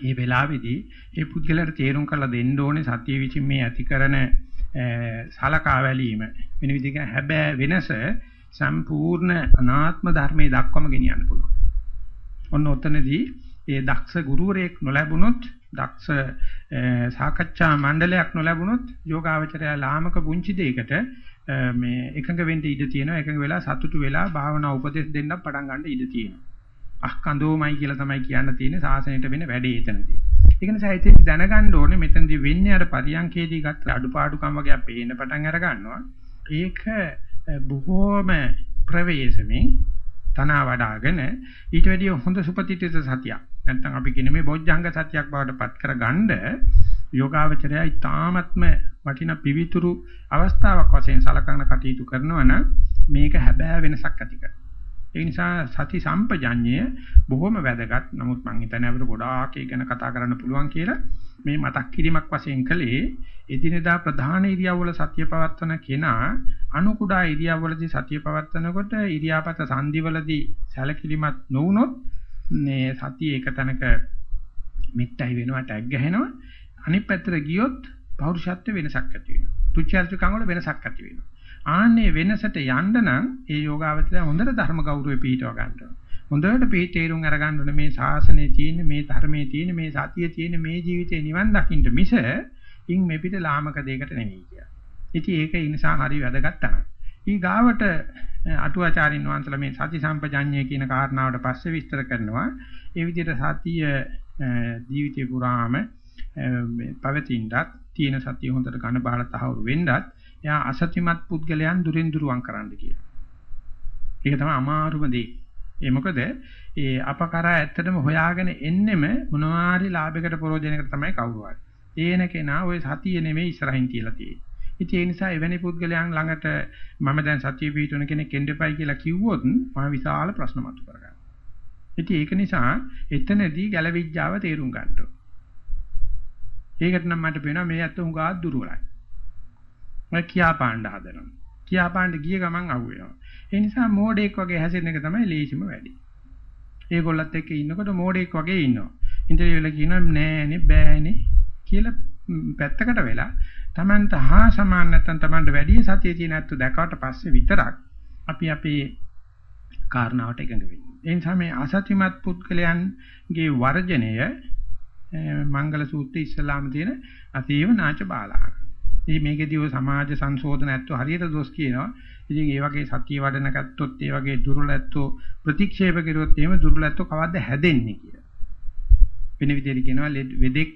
මේ වෙලාවේදී ඒ පුද්ගලයාට තේරුම් කරලා දෙන්න ඕනේ සතිය විසින් මේ ඇති කරන සලකා බැලීම වෙන විදිහකින් හැබැයි වෙනස සම්පූර්ණ අනාත්ම ධර්මයේ දක්වම ගෙනියන්න පුළුවන්. ඔන්න ඔතනදී ඒ දක්ෂ ගුරුවරයෙක් නොලැබුණොත් දක්ෂ සාකච්ඡා මණ්ඩලයක් නොලැබුණොත් යෝගාවචරය ලාමක පුංචි දෙයකට මේ එකඟ වෙන්න ඉඩ තියෙනවා එකඟ වෙලා සතුටු වෙලා භාවනා උපදෙස් දෙන්න පටන් ගන්න ඉඩ තියෙනවා. අහ කඳෝමයි කියලා තමයි කියන්න තියෙන්නේ සාසනයට වෙන වැඩේ එතනදී. ඒක නිසා ඉතින් දැනගන්න ඕනේ මෙතනදී වෙන්නේ අර පරියන්කේදී ගත්ත අඩුපාඩුකම් වගේ පේන්න පටන් අර ගන්නවා. ඒක බොහෝම ප්‍රවේශමෙන් තනවා වඩාගෙන ඊට වැඩිය හොඳ සුපතිත්‍ිත සතියක්. නැත්නම් අපි කියන මේ බොජ්ජංග සතියක් බවට පත් කරගන්න යෝගාවචරය ඊ타ත්ම වටිනා පිවිතුරු අවස්ථාවක් වශයෙන් සලකන කටයුතු කරනවා නම් මේක හැබෑ වෙනසක් ඇති කරනවා. ඒ නිසා සති සම්පජඤ්ඤය බොහොම වැදගත්. නමුත් මම හිතන්නේ අපිට ගොඩාක් ඒ ගැන කතා කරන්න පුළුවන් කියලා මේ මතක් කිරීමක් වශයෙන් කළේ එදිනෙදා ප්‍රධාන ඉරියව්වල සතිය පවත්වන කෙනා අනු කුඩා ඉරියව්වලදී සතිය පවත්වනකොට ඉරියාපත සංදිවලදී සැලකිලිමත් නොවුනොත් මේ සතිය එක තැනක මෙත්තයි වෙනවා ටැග් ගහනවා. අනිත් පැත්තට ගියොත් පෞරුෂත්ව වෙනසක් ඇති වෙනවා. රුචිඅරුචිකම් වල වෙනසක් ඇති වෙනවා. ආන්නේ වෙනසට යන්න නම් ඒ යෝගාවචරය හොඳට ධර්ම ගෞරවය පිහිටව ගන්න ඕන. හොඳට පිහිටේරුම් අරගන්න ඕනේ මේ ශාසනයේ තියෙන මේ ධර්මයේ තියෙන මේ සතියේ තියෙන මේ ජීවිතේ නිවන් දකින්න මිස ඉන් මේ පිට ලාමක දෙයකට නෙවෙයි කියලා. ඉතින් ඒක ඒ නිසා හරි වැදගත් තමයි. ඊ ගාවට අටුවාචාරින් වහන්සලා මේ සති සම්පජඤ්ඤය කියන කාරණාවට පස්සේ විස්තර කරනවා. ඒ විදිහට සතිය ජීවිතේ පුරාම පවතිනවත් තියෙන සතිය හොඳට ඝන බහල තහවුරු වෙන්නත් එයා අසත්‍යමත් පුද්ගලයන් දුරින් දුරවන් කරන්න කියලා. ඒක තමයි අමාරුම දේ. ඒ මොකද ඒ අපකරා ඇත්තටම හොයාගෙන එන්නෙම මොනවාරි ලාභයකට ප්‍රෝජනයකට තමයි කවුරු හරි. ඒන කෙනා ওই සතිය නෙමෙයි ඉස්සරහින් තියලා තියෙන්නේ. ඉතින් ඒ නිසා එවැනි පුද්ගලයන් ළඟට මම දැන් සතිය පිටුන කෙනෙක් එන්නපයි කියලා කිව්වොත් මම විශාල ප්‍රශ්න මතු කරගන්නවා. ඉතින් ඒක නිසා එතනදී ගැලවිඥාව තේරුම් ගන්න ඕනේ. ඒකට නම් මට පේනවා මේ අත උඟා දුර්වලයි. මම කියා පාණ්ඩ හදනවා. කියා පාණ්ඩ ගිය ගමන් අහුවෙනවා. ඒ නිසා මෝඩෙක් වගේ හැසිරෙන එක තමයි ලේසිම වැඩි. ඒගොල්ලත් එක්ක ඉන්නකොට මෝඩෙක් වගේ ඉන්නවා. ඉන්ටර්විව් වල කියනවා නෑනේ බෑනේ කියලා පැත්තකට වෙලා Tamanට හා සමාන නැත්නම් Tamanට වැඩි සතිය තියෙන ඇත්ත දැකවට පස්සේ විතරක් අපි අපේ කාරණාවට එකඟ වෙන්නේ. ඒ නිසා මේ අසත්‍යමත් පුද්ගලයන්ගේ වර්ජනය මංගල සූත්‍රයේ ඉස්සලාම තියෙන අතීව නාච බාලාන. ඉතින් මේකෙදී ඔය සමාජ සංශෝධන ඇත්තෝ හරියට දොස් කියනවා. ඉතින් ඒ වගේ සතිය වඩන කත්තොත් ඒ වගේ දුර්වලත්වෝ ප්‍රතික්ෂේප කරුවොත් එහෙම දුර්වලත්වෝ කවද්ද හැදෙන්නේ කියලා. වෙන විදිහට කියනවා වෙදෙක්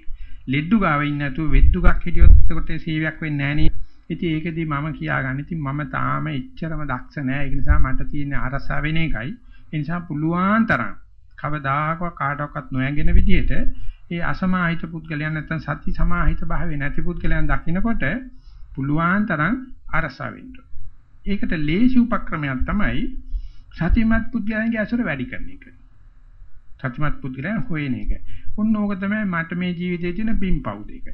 ලෙඩ්ඩු ගාව ඉන්නේ නැතුව වෙද්දුගක් හිටියොත් එතකොට සීවියක් වෙන්නේ නැහැ නේ. ඉතින් ඒකෙදී මම කියාගන්න ඉතින් මම තාම එච්චරම දක්ෂ නෑ. ඒ නිසා මට තියෙන අරසා වෙන එකයි. ඒ නිසා පුළුවන් තරම් කවදාකවත් කාටවත් නොයන්ගෙන විදිහට ඒ අසමාහිත පුද්ගලයන් නැත්නම් සති සමාහිත භාවයේ නැති පුද්ගලයන් දකින්නකොට පුළුවන් තරම් අරසා වෙන්න. ඒකට ලේසි උපක්‍රමයක් තමයි සතිමත් පුද්ගලයන්ගේ අසුර වැඩි කරන එක. සතිමත් පුද්ගලයන් හොයන එක. ඔන්න ඕක තමයි මට මේ ජීවිතයේ තියෙන පින්පව් දෙක.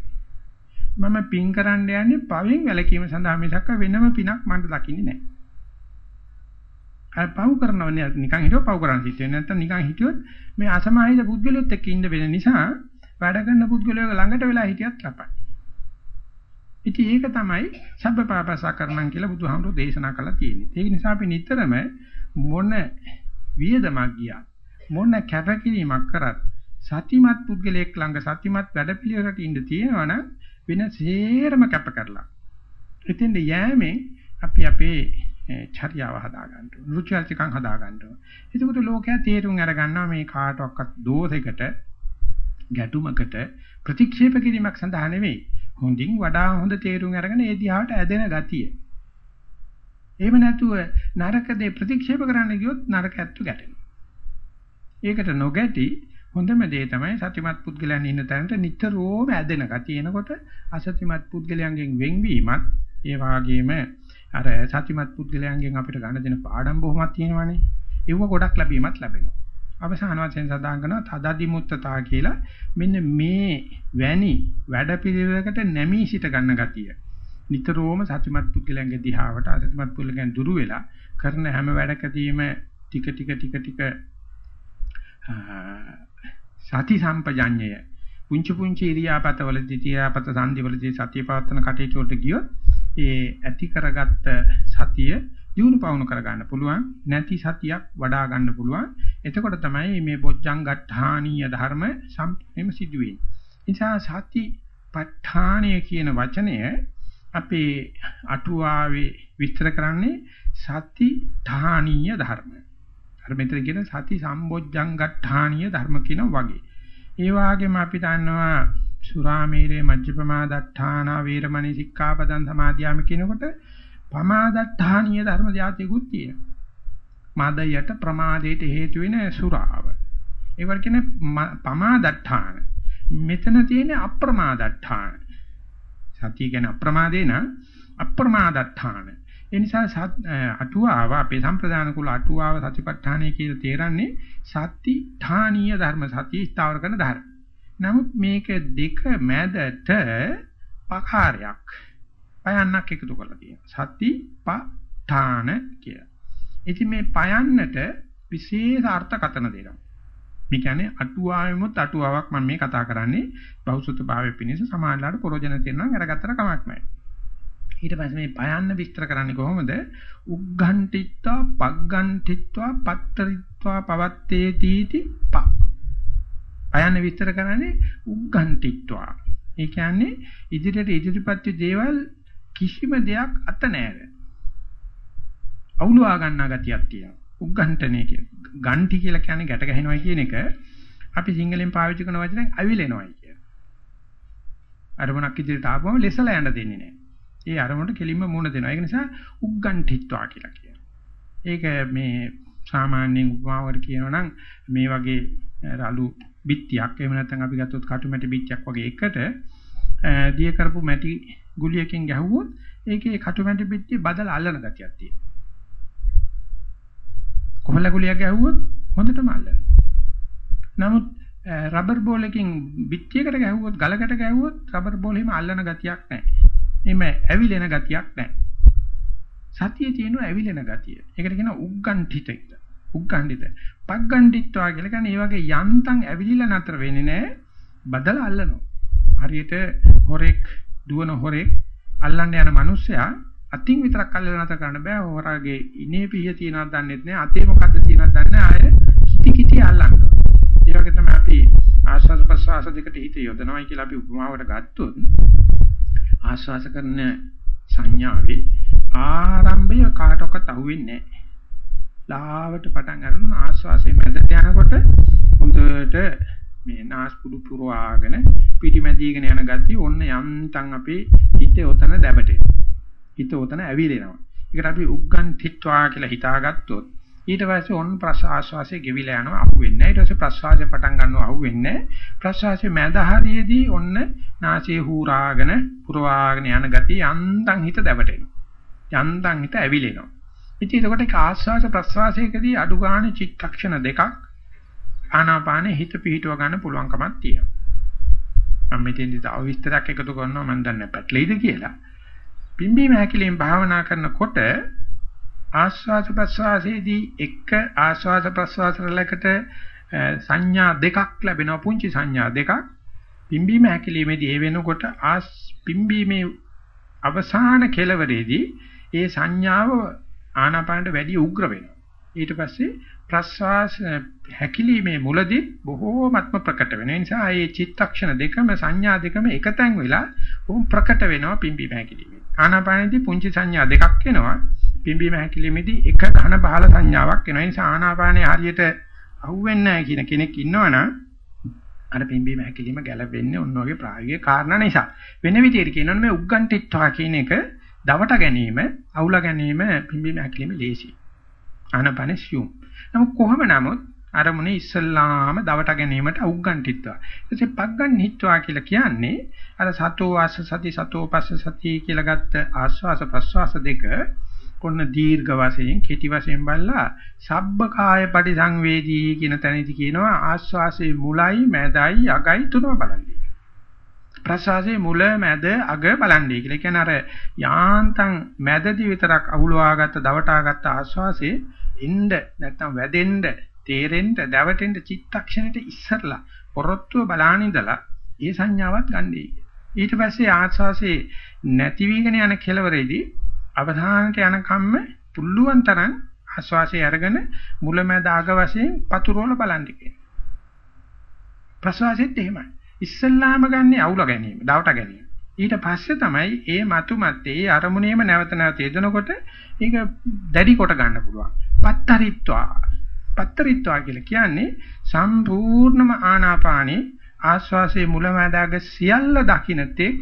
මම පින් කරන්න යන්නේ පවෙන් වැළකීම සඳහා මිසක් වෙනම පිනක් මට දකින්නේ නැහැ. අර පව් කරනවනේ නිකන් හිතුව පව් කරන්න හිටියේ නැත්නම් නිකන් හිටියොත් මේ අසමාහිත පුද්ගලයොත් එක්ක ඉන්න වෙන නිසා වැඩ කරන පුද්ගලයෝ ළඟට වෙලා හිටියත් ලපයි. ඉතින් ඒක තමයි සබ්බපාපසා කරණම් කියලා බුදුහාමුදුරෝ දේශනා කළා තියෙන්නේ. ඒක නිසා අපි නිතරම මොන වියදමක් ගියා මොන කැපකිරීමක් කරත් සතිමත් පුද්ගලයෙක් ළඟ සතිමත් වැඩපිළිවෙලකට ඉඳ තියෙනවනම් වෙන සේරම කැප කරලා. ඉතින් යෑමෙන් අපි අපේ චර්යාව හදා ගන්න ඕන. රුචිල්චකම් හදා ගන්න ඕන. එතකොට ලෝකයා තේරුම් අර ගන්නවා මේ කාටවත් දෝෂයකට ගැටුමකට ප්‍රතික්ෂේප කිරීමක් සඳහා නෙවෙයි. හොඳින් වඩා හොඳ තේරුම් අරගෙන ඒ දිහාට ඇදෙන ගතිය. එහෙම නැතුව නරක දේ ප්‍රතික්ෂේප කරන්න ගියොත් නරක ඇත්තු ගැටෙනවා. ඒකට නොගැටි හොඳම දේ තමයි සත්‍යමත් පුද්ගලයන් ඉන්න තැනට නිතරම ඇදෙන ගතිය එනකොට අසත්‍යමත් පුද්ගලයන්ගෙන් වෙන්වීමත් ඒ වාගේම අර සත්‍යමත් පුද්ගලයන්ගෙන් අපිට ගන්න දෙන පාඩම් බොහොමක් තියෙනවානේ. ඒව ගොඩක් ලැබීමත් ලැබෙනවා. අවසාන වශයෙන් සඳහන් කරනවා තදදි මුත්තතා කියලා මෙන්න මේ වැනි වැඩපිළිවෙලකට නැමී සිට ගන්න ගතිය. නිතරම සත්‍යමත් පුද්ගලයන්ගේ දිහාවට අසත්‍යමත් පුද්ගලයන් දුරු වෙලා කරන හැම වැඩකදීම ටික ටික ටික ටික සති සම්පජඤ්ඤය පුංචි පුංචි ඉරියාපතවලදී තියාපත සංදිවලදී සතිය පවත්වන කටයුතු වලට ගියොත් ඒ ඇති කරගත්ත සතිය දිනු පවුණු කරගන්න පුළුවන් නැති සතියක් වඩා ගන්න පුළුවන් එතකොට තමයි මේ බොජ්ජංගට්ඨානීය ධර්ම සම්පූර්ණයෙන්ම සිදුවෙන්නේ නිසා සති ප ဋ ාණය කියන වචනය අපේ අටුවාවේ විස්තර කරන්නේ සති ඨානීය ධර්ම. අර මෙතන කියන සති සම්බොජ්ජංගට්ඨානීය ධර්ම කියන වගේ. ඒ වගේම අපි දන්නවා සුරාමීරේ මජ්ජපමාදට්ඨාන වීරමණී සික්ඛාපදං සමාදියාම කියනකොට පමාදට්ඨානීය ධර්ම જાතියකුත් තියෙනවා. මාදයට ප්‍රමාදයට හේතු වෙන සුරාව. ඒවට කියන්නේ පමාදට්ඨාන. මෙතන තියෙන අප්‍රමාදට්ඨාන. සතිය කියන්නේ අප්‍රමාදේ නම් අප්‍රමාදට්ඨාන. ඒ නිසා අටුවාව අපේ සම්ප්‍රදාන කුල අටුවාව සතිපට්ඨානය කියලා තේරන්නේ සති ඨානීය ධර්ම සතිය ස්ථාවර කරන ධර්ම. නමුත් මේක දෙක මැදට පකාරයක් පයන්නක් එකතු කරලා තියෙනවා. සති ප ඨාන කිය. ඉතින් මේ පයන්නට විශේෂ අර්ථකතන දෙනවා. මේ කියන්නේ අටුවාවෙමුත් අටුවාවක් මම මේ කතා කරන්නේ බෞසුත භාවයේ පිණිස සමානලාට ප්‍රෝජන තියෙනවා අරගත්තට කමක් නැහැ. ඊට පස්සේ මේ පයන්න විස්තර කරන්නේ කොහොමද? උග්ඝන්ටිත්වා පග්ගන්ටිත්වා පත්තරිත්වා පවත්තේතිති ප. පයන්න විස්තර කරන්නේ උග්ඝන්ටිත්වා. ඒ කියන්නේ ඉදිරියට ඉදිරිපත් දේවල් කිසිම දෙයක් අත නෑර. අවුලවා ගන්නා ගතියක් තියෙනවා. උග්ඝන්ටනේ කිය. ගන්ටි කියලා කියන්නේ ගැට ගහනවා කියන එක අපි සිංහලෙන් පාවිච්චි කරන වචනේ අවිලෙනවයි කියන. අරමුණක් ඉදිරියට ආවම ලෙසලා යන්න දෙන්නේ නෑ. ඒ අරමුණට කෙලින්ම මුණ දෙනවා. ඒක නිසා උග්ගන්ඨිත්වා කියලා කියනවා. ඒක මේ සාමාන්‍යයෙන් උපමාවකට කියනවා නම් මේ වගේ රළු බිත්තියක් එහෙම නැත්නම් අපි ගත්තොත් කටු මැටි බිත්තියක් වගේ එකට දිය කරපු මැටි ගුලියකින් ගැහුවොත් ඒකේ කටු මැටි බිත්තිය බදලා අල්ලන ගතියක් තියෙනවා. කොහොල්ල ගුලියක් ගැහුවොත් හොඳටම අල්ලනවා. නමුත් රබර් බෝලකින් බිත්තියකට ගැහුවොත් ගලකට ගැහුවොත් රබර් බෝලෙම අල්ලන ගතියක් නැහැ. එimhe ඇවිලෙන ගතියක් නැහැ. සතියේ තියෙන ඇවිලෙන ගතිය. ඒකට කියනවා උග්ගණ්ඨිත කියලා. උග්ගණ්ඨිත. පග්ගණ්ඨිත්වා කියලා කියන්නේ මේ වගේ යන්තම් ඇවිලිලා නතර වෙන්නේ නැහැ. බදලා අල්ලනවා. හරියට හොරෙක් දුවන හොරෙක් අල්ලන්න යන මිනිස්සයා අතින් විතරක් අල්ලලා නැතර කරන්න බෑ. හොරාගේ ඉනේ පිහිය තියනවද දන්නෙත් නෑ. අතේ මොකද්ද තියනවද දන්නේ නෑ. ආය කිටි කිටි අල්ලන්න. ඒ වගේ තමයි අපි ආස්වාද ප්‍රසවාස දෙකට හිත යොදනවායි කියලා අපි උපමාවට ගත්තොත් ආස්වාස කරන සංඥාවේ ආරම්භය කාටවත් අහුවෙන්නේ නැහැ. ලාවට පටන් ගන්න ආස්වාසයේ මැදට යනකොට හොඳට මේ නාස්පුඩු පුරවාගෙන පිටිමැදීගෙන යන ගතිය ඔන්න යන්තම් අපේ හිතේ ඔතන දැබටේ. හිත ඔතන ඇවිලෙනවා. ඒකට අපි උග්ගන් තිත්වා කියලා හිතාගත්තොත් ඊට පස්සේ ඔන්න ප්‍රසආස්වාසයේ ගෙවිලා යනවා අහු වෙන්නේ නැහැ. ඊට පස්සේ ප්‍රසආසය පටන් ගන්නවා අහු වෙන්නේ නැහැ. ප්‍රසආසයේ මැද හරියේදී ඔන්න නාසයේ හූරාගෙන පුරවාගෙන යන ගතිය යන්තම් හිත දැවටෙනවා. යන්තම් හිත ඇවිලෙනවා. ඉතින් එතකොට ඒක ආස්වාස ප්‍රසවාසයකදී අඩු ගන්න චිත්තක්ෂණ දෙකක් ආනාපානෙ හිත පිහිටව ගන්න පුළුවන්කමක් තියෙනවා. මම මෙතෙන්දි තව විස්තරයක් එකතු කරනවා මම දන්නේ පැටලෙයිද කියලා. පිම්බීම හැකිලෙන් භාවනා කරනකොට ආස්වාද ප්‍රස්වාසයේදී එක ආස්වාද ප්‍රස්වාස රැලකට සංඥා දෙකක් ලැබෙනවා පුංචි සංඥා දෙකක් පිම්බීම හැකිලීමේදී ඒ වෙනකොට ආස් පිම්බීමේ අවසාන කෙලවරේදී ඒ සංඥාව ආනාපානට වැඩි උග්‍ර වෙනවා ඊට පස්සේ ප්‍රස්වාස හැකිලීමේ මුලදී බොහෝමත්ම ප්‍රකට වෙන නිසා ඒ චිත්තක්ෂණ දෙකම සංඥා දෙකම එකතෙන් වෙලා උන් ප්‍රකට වෙනවා පිම්බීම හැකිලීමේ ආනාපානයේදී පුංචි සංඥා දෙකක් එනවා පිම්බීම හැකිලිමේදී එක ඝන බහල සංඥාවක් එනවා. ඒ නිසා ආනාපානයේ හරියට අහුවෙන්නේ නැහැ කියන කෙනෙක් ඉන්නවනම් අර පිම්බීම හැකිලිම ගැලපෙන්නේ ඔන්න ඔයගේ ප්‍රායෝගික කාරණා නිසා. වෙන විදිහට කියනොත් මේ උග්ගන්ටිත්වා කියන එක දවට ගැනීම, අවුල ගැනීම පිම්බීම හැකිලිම ලේසි. ආනාපානෙ සියුම්. නමුත් කොහොම නමුත් අරමුණේ ඉස්සල්ලාම දවට ගැනීමට උග්ගන්ටිත්වා. ඊටසේ පග්ගන්හිත්වා කියලා කියන්නේ අර සතෝ වාස සති සතෝ පස්ස සති කියලා ගත්ත ආස්වාස ප්‍රස්වාස දෙක කොන්න දීර්ඝ වශයෙන් කෙටි වශයෙන් බලලා සබ්බකාය පරිසංවේදී කියන තැනදී කියනවා ආස්වාසේ මුලයි මැදයි අගයි තුනම බලන්නේ. ප්‍රසවාසයේ මුල මැද අග බලන්නේ කියලා. ඒ කියන්නේ අර යාන්තම් මැදදී විතරක් අහුලවාගත්ත දවටාගත්ත ආස්වාසේ ඉන්න නැත්නම් වැදෙන්න තේරෙන්න දැවටෙන්න චිත්තක්ෂණයට ඉස්සරලා පොරොත්තුව බලාන ඉඳලා ඒ සංඥාවත් ගන්නයි. ඊට පස්සේ ආස්වාසේ නැති වීගෙන යන කෙලවරේදී අවධානයට යන කම්ම පුළුවන් තරම් ආස්වාසේ අරගෙන මුලමැද අග වශයෙන් පතුරවල බලන්න කියන. ප්‍රසවාසෙත් එහෙමයි. ඉස්සල්ලාම ගන්නේ අවුල ගැනීම, දවට ගැනීම. ඊට පස්සේ තමයි ඒ මතු මතේ ඒ අරමුණේම නැවත නැවත යෙදෙනකොට ඒක දැඩි කොට ගන්න පුළුවන්. පත්තරිත්වා. පත්තරිත්වා කියලා කියන්නේ සම්පූර්ණම ආනාපානේ ආස්වාසේ මුලමැදාග සියල්ල දකින්නතේ